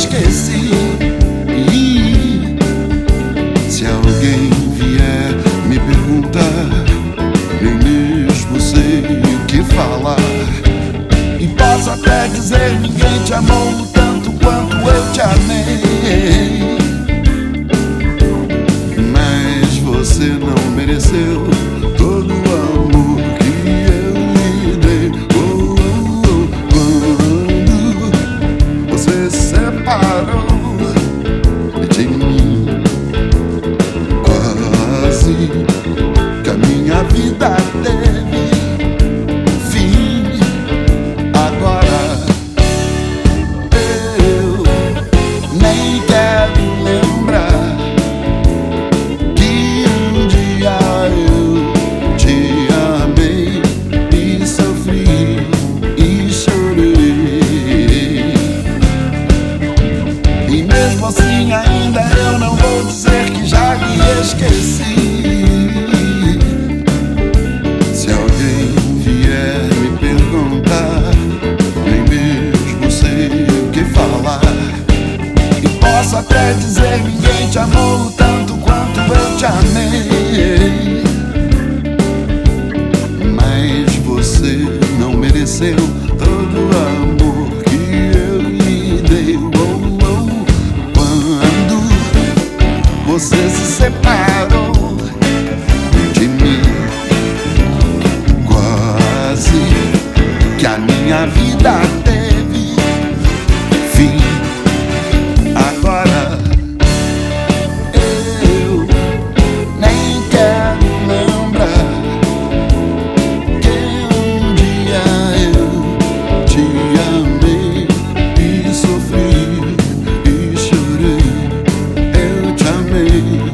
esqueci. E se alguém vier me perguntar, nem mesmo sei o que falar. E posso até dizer ninguém te amou minha vida teve fim. Agora eu nem quero lembrar que um dia eu te amei e sofri e chorei. E mesmo assim ainda eu não vou dizer que já lhe esqueci. dizer Ninguém te amou tanto quanto eu te amei Mas você não mereceu todo o amor que eu lhe dei oh, oh. Quando você se separou de mim Quase que a minha vida tem me.